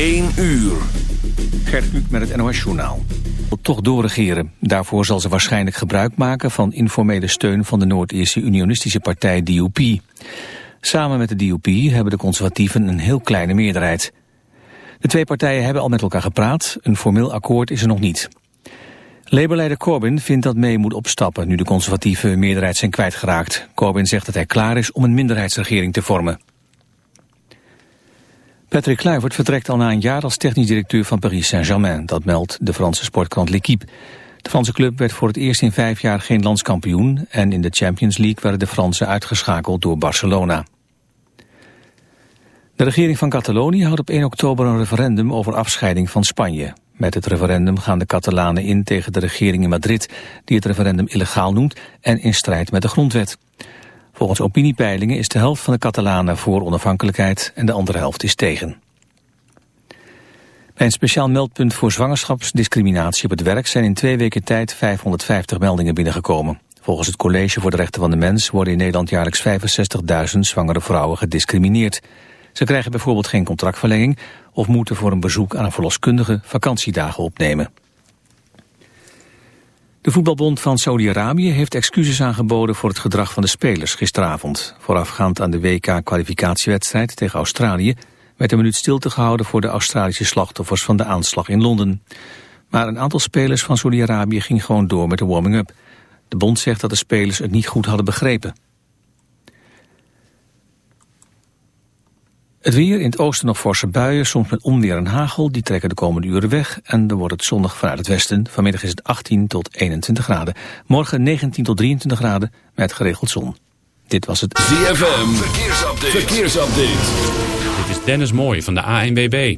1 uur. Gert Kluk met het NOS Journaal. Toch doorregeren. Daarvoor zal ze waarschijnlijk gebruik maken van informele steun van de Noord-Ierse unionistische partij DUP. Samen met de DUP hebben de conservatieven een heel kleine meerderheid. De twee partijen hebben al met elkaar gepraat, een formeel akkoord is er nog niet. Labour-leider Corbyn vindt dat May moet opstappen nu de conservatieve meerderheid zijn kwijtgeraakt. Corbyn zegt dat hij klaar is om een minderheidsregering te vormen. Patrick Kluivert vertrekt al na een jaar als technisch directeur van Paris Saint-Germain. Dat meldt de Franse sportkrant L'Equipe. De Franse club werd voor het eerst in vijf jaar geen landskampioen... en in de Champions League werden de Fransen uitgeschakeld door Barcelona. De regering van Catalonië houdt op 1 oktober een referendum over afscheiding van Spanje. Met het referendum gaan de Catalanen in tegen de regering in Madrid... die het referendum illegaal noemt en in strijd met de grondwet. Volgens opiniepeilingen is de helft van de Catalanen voor onafhankelijkheid en de andere helft is tegen. Bij een speciaal meldpunt voor zwangerschapsdiscriminatie op het werk zijn in twee weken tijd 550 meldingen binnengekomen. Volgens het College voor de Rechten van de Mens worden in Nederland jaarlijks 65.000 zwangere vrouwen gediscrimineerd. Ze krijgen bijvoorbeeld geen contractverlenging of moeten voor een bezoek aan een verloskundige vakantiedagen opnemen. De voetbalbond van Saudi-Arabië heeft excuses aangeboden voor het gedrag van de spelers gisteravond. Voorafgaand aan de WK-kwalificatiewedstrijd tegen Australië werd een minuut stilte gehouden voor de Australische slachtoffers van de aanslag in Londen. Maar een aantal spelers van Saudi-Arabië ging gewoon door met de warming-up. De bond zegt dat de spelers het niet goed hadden begrepen. Het weer in het oosten nog forse buien, soms met onweer en hagel. Die trekken de komende uren weg en dan wordt het zonnig vanuit het westen. Vanmiddag is het 18 tot 21 graden. Morgen 19 tot 23 graden met geregeld zon. Dit was het ZFM Verkeersupdate. Verkeersupdate. Dit is Dennis Mooij van de ANWB.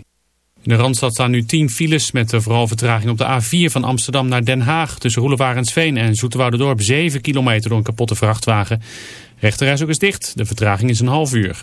In de Randstad staan nu 10 files met vooral vertraging op de A4 van Amsterdam naar Den Haag. Tussen Roelevarensveen en Zoeterwoudendorp 7 kilometer door een kapotte vrachtwagen. Rechterreis ook is dicht. De vertraging is een half uur.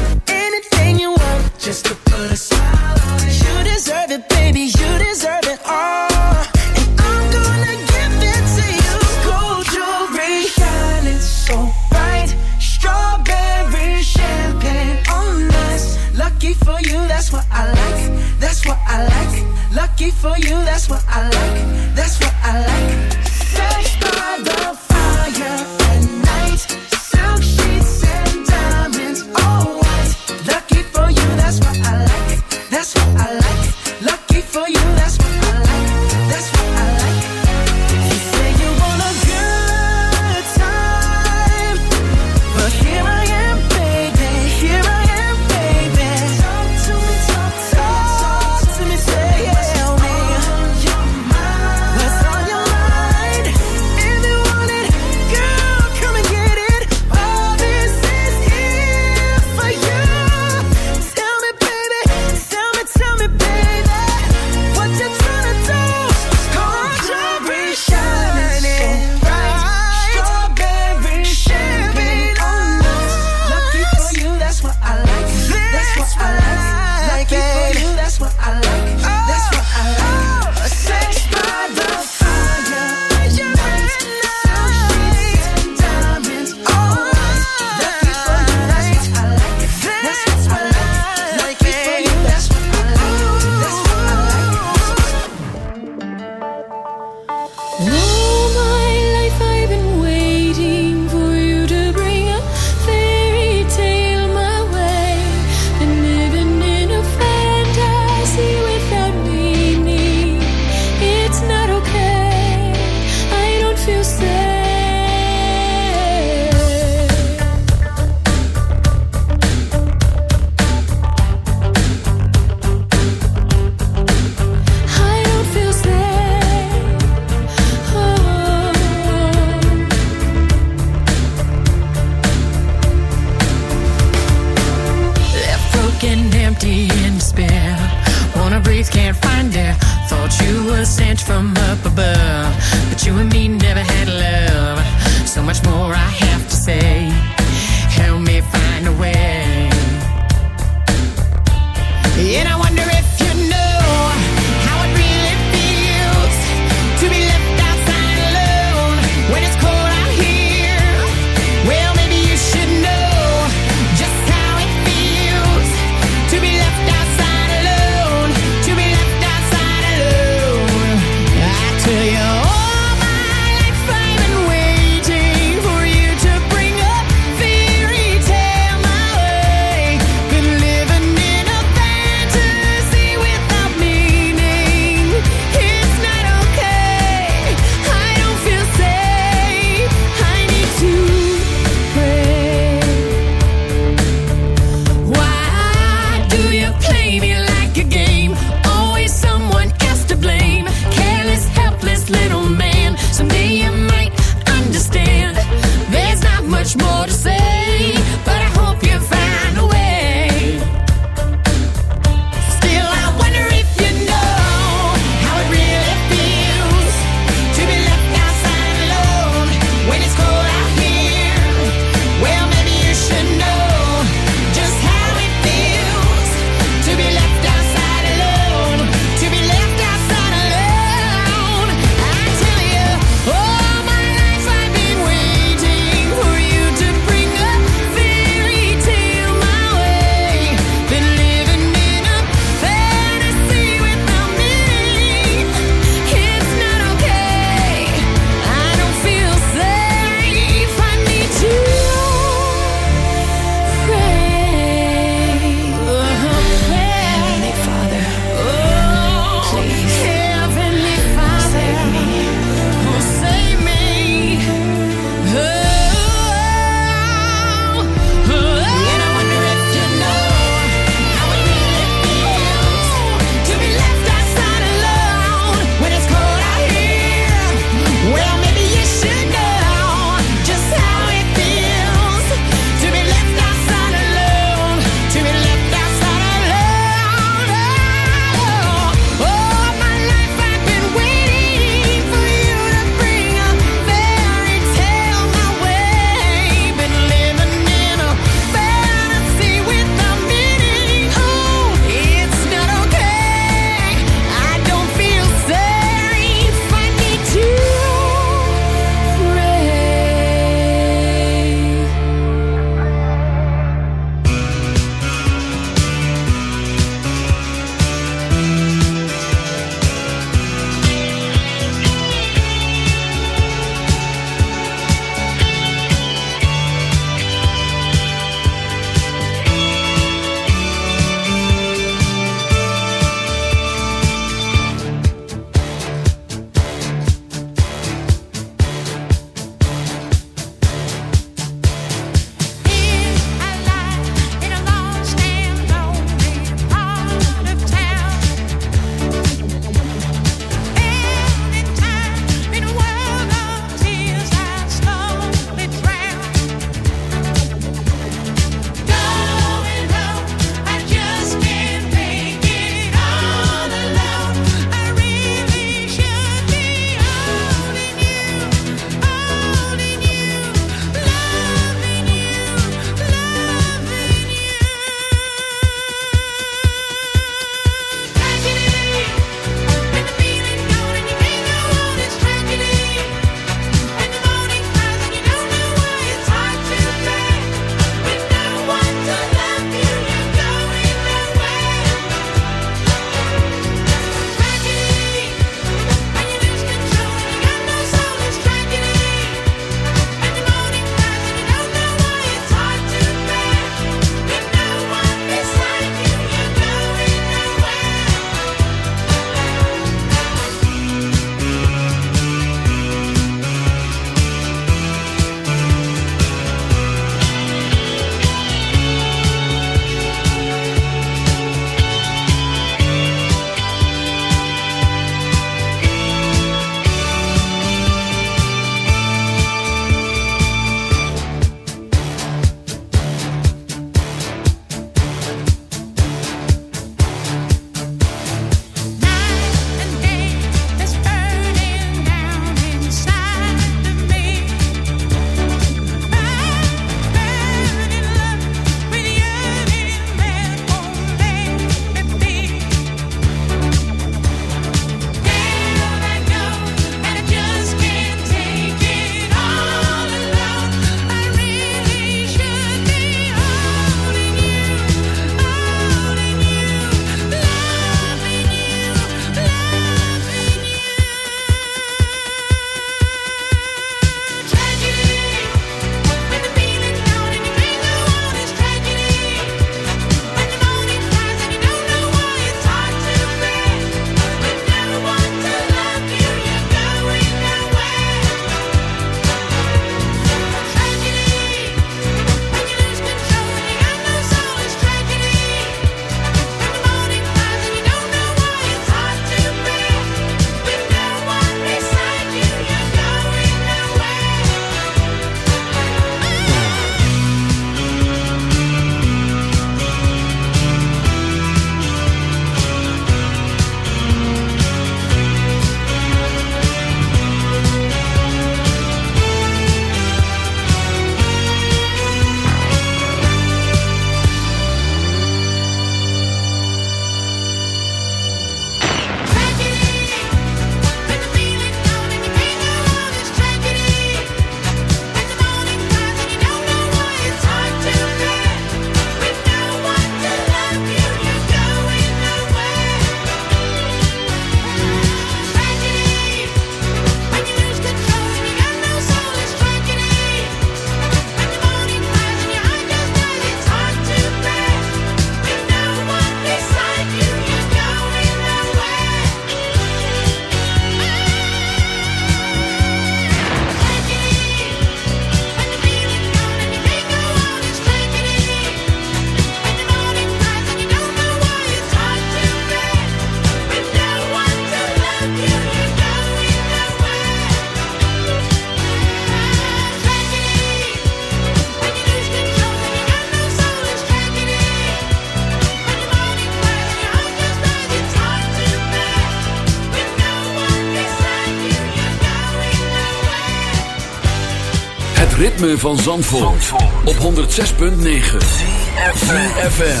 van Zandvoort, op 106.9 CFFM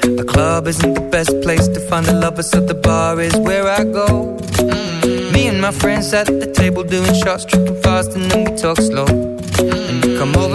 The club isn't the best place to find a lover, so the bar is where I go. Me and my friends at the table doing shots, tripping fast, and then we talk slow.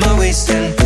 my waist and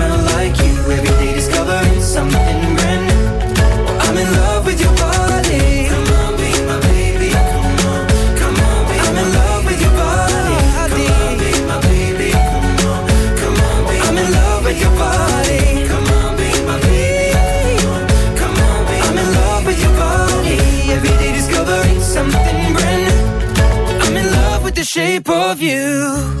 shape of you.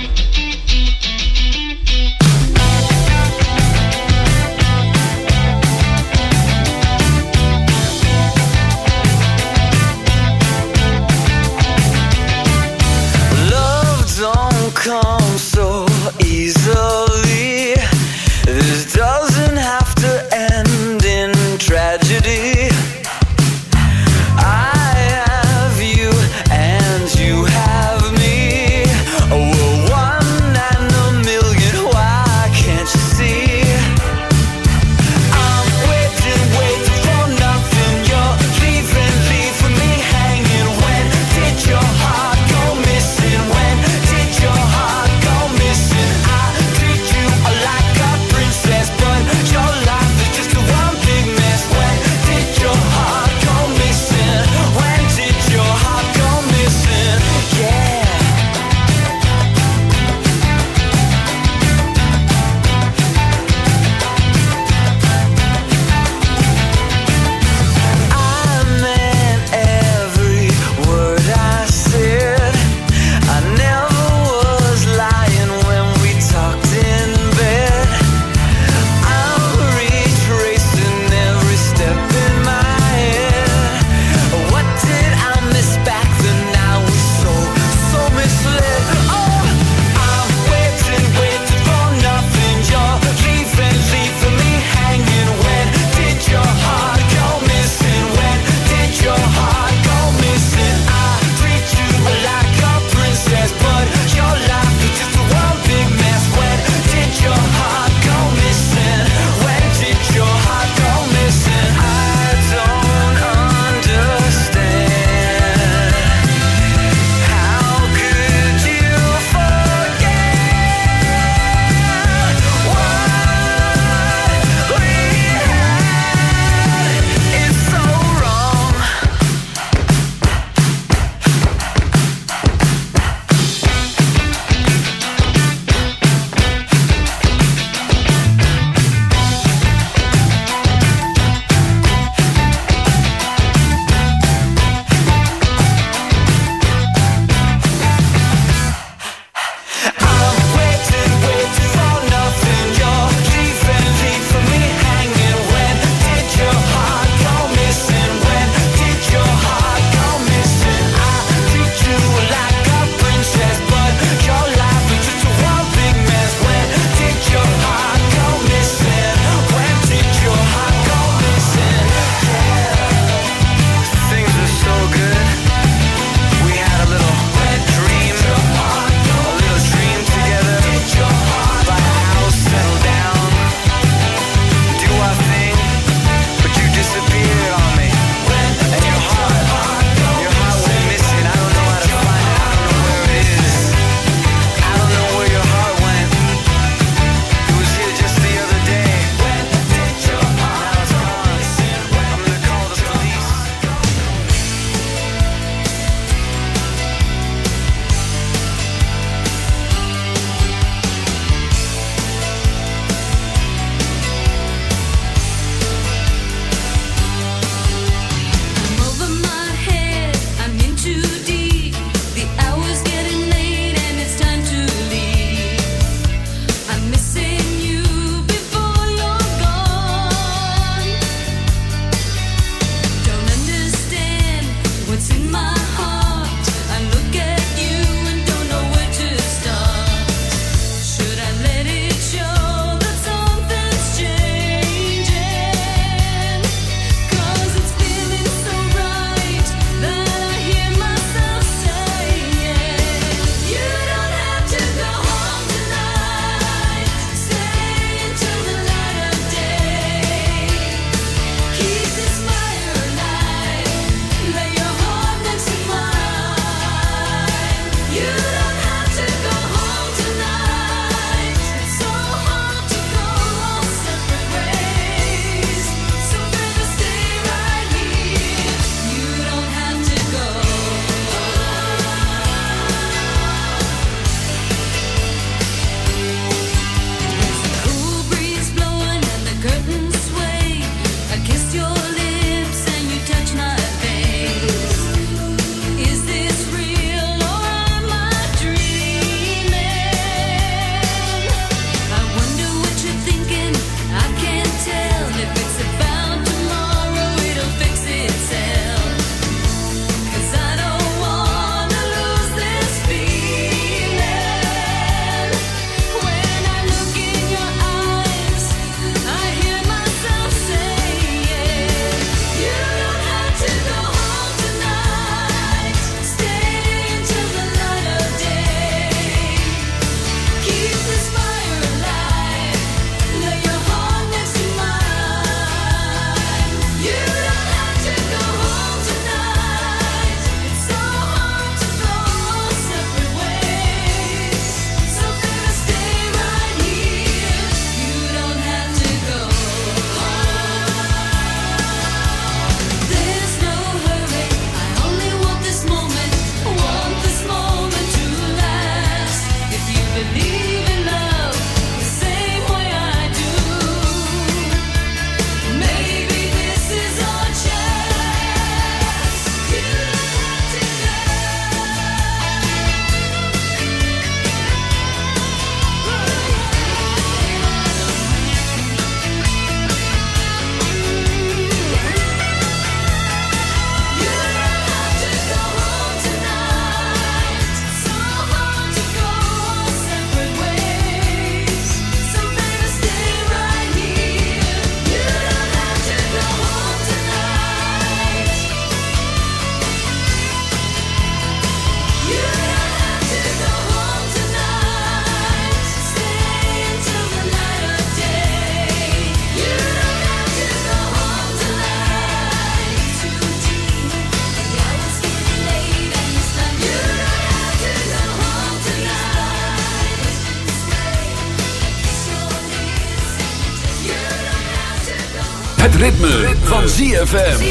ritme, van ZFM.